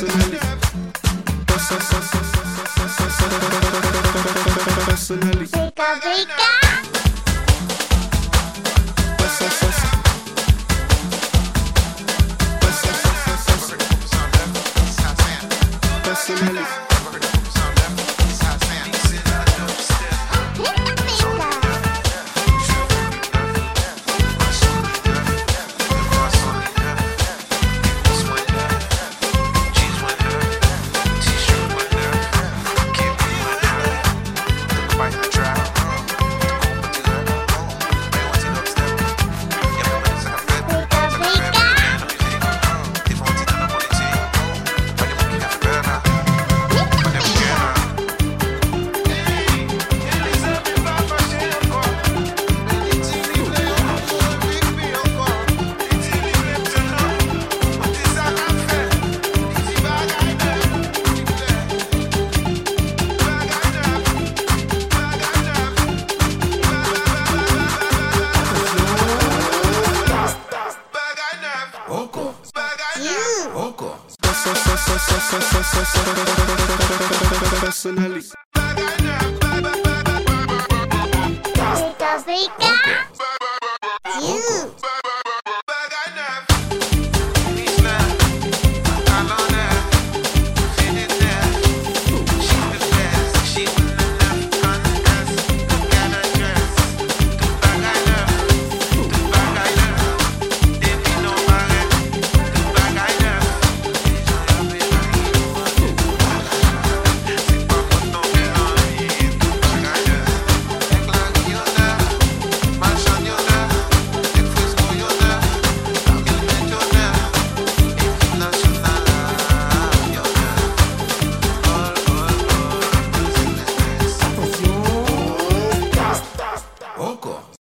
personally. Personally. personalidad.